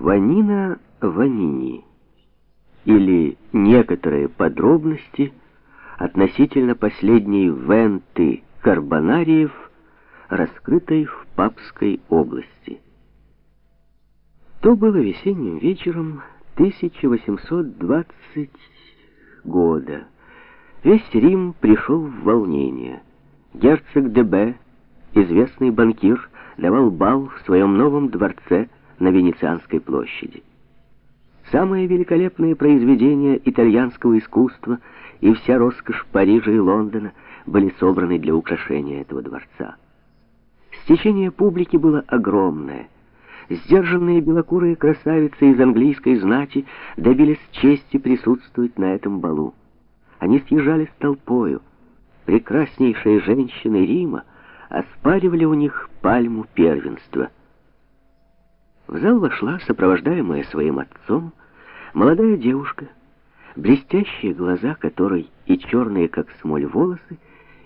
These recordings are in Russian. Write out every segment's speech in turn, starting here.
Ванина Ванини или некоторые подробности относительно последней Венты Карбонариев, раскрытой в Папской области. То было весенним вечером 1820 года. Весь Рим пришел в волнение. Герцог ДБ, известный банкир, давал бал в своем новом дворце на Венецианской площади. Самые великолепные произведения итальянского искусства и вся роскошь Парижа и Лондона были собраны для украшения этого дворца. Стечение публики было огромное. Сдержанные белокурые красавицы из английской знати добились чести присутствовать на этом балу. Они съезжались толпою. Прекраснейшие женщины Рима оспаривали у них пальму первенства. В зал вошла, сопровождаемая своим отцом, молодая девушка, блестящие глаза которой и черные, как смоль, волосы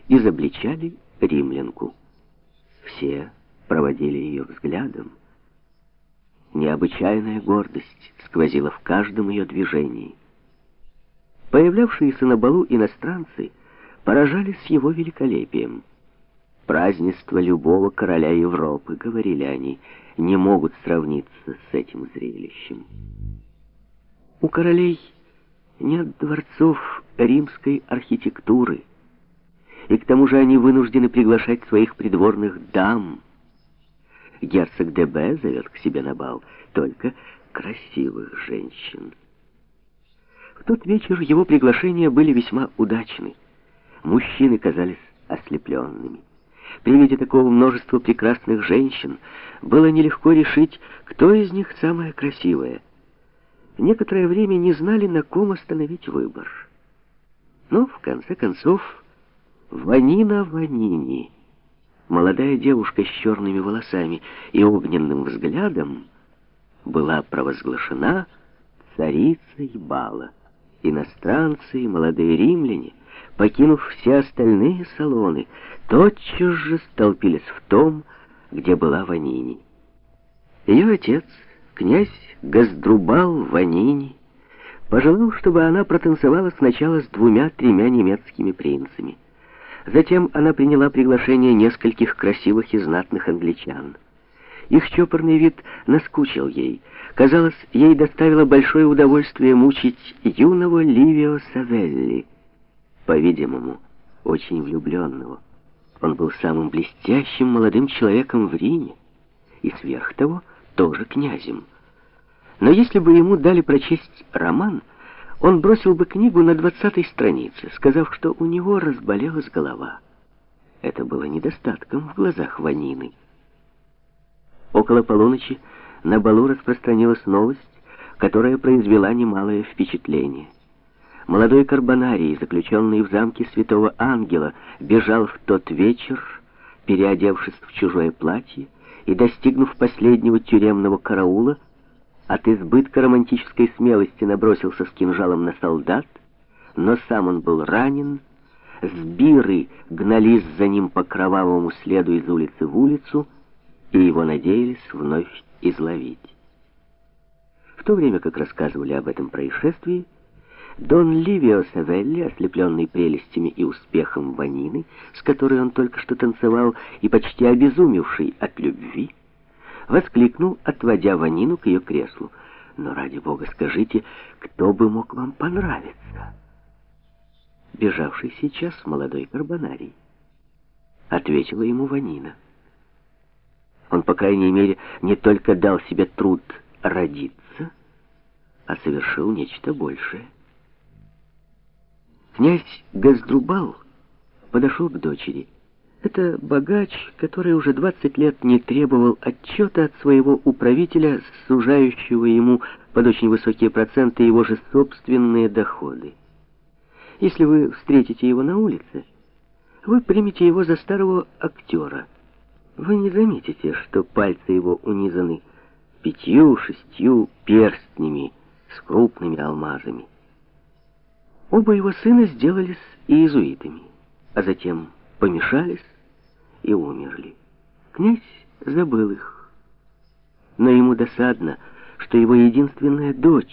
изобличали римлянку. Все проводили ее взглядом. Необычайная гордость сквозила в каждом ее движении. Появлявшиеся на балу иностранцы поражались его великолепием. Празднества любого короля Европы, говорили они, не могут сравниться с этим зрелищем. У королей нет дворцов римской архитектуры, и к тому же они вынуждены приглашать своих придворных дам. Герцог ДБ зовет к себе на бал только красивых женщин. В тот вечер его приглашения были весьма удачны. Мужчины казались ослепленными. При виде такого множества прекрасных женщин было нелегко решить, кто из них самая красивая. Некоторое время не знали, на ком остановить выбор. Но, в конце концов, Ванина Ванини, молодая девушка с черными волосами и огненным взглядом, была провозглашена царицей бала. Иностранцы и молодые римляне, покинув все остальные салоны, тотчас же столпились в том, где была Ванини. Ее отец, князь Газдрубал Ванини, пожелал, чтобы она протанцевала сначала с двумя-тремя немецкими принцами. Затем она приняла приглашение нескольких красивых и знатных англичан. Их чопорный вид наскучил ей. Казалось, ей доставило большое удовольствие мучить юного Ливио Савелли, по-видимому, очень влюбленного. Он был самым блестящим молодым человеком в Риме, и сверх того тоже князем. Но если бы ему дали прочесть роман, он бросил бы книгу на двадцатой странице, сказав, что у него разболелась голова. Это было недостатком в глазах Ванины. Около полуночи на балу распространилась новость, которая произвела немалое впечатление. Молодой Карбонарий, заключенный в замке Святого Ангела, бежал в тот вечер, переодевшись в чужое платье, и, достигнув последнего тюремного караула, от избытка романтической смелости набросился с кинжалом на солдат, но сам он был ранен, сбиры гнались за ним по кровавому следу из улицы в улицу, и его надеялись вновь изловить. В то время, как рассказывали об этом происшествии, Дон Ливио Савелли, ослепленный прелестями и успехом Ванины, с которой он только что танцевал и почти обезумевший от любви, воскликнул, отводя Ванину к ее креслу. «Но ради бога скажите, кто бы мог вам понравиться?» Бежавший сейчас молодой карбонарий. Ответила ему Ванина. Он, по крайней мере, не только дал себе труд родиться, а совершил нечто большее. Князь Газдрубал подошел к дочери. Это богач, который уже 20 лет не требовал отчета от своего управителя, сужающего ему под очень высокие проценты его же собственные доходы. Если вы встретите его на улице, вы примете его за старого актера. Вы не заметите, что пальцы его унизаны пятью-шестью перстнями с крупными алмазами. Оба его сына сделались иезуитами, а затем помешались и умерли. Князь забыл их, но ему досадно, что его единственная дочь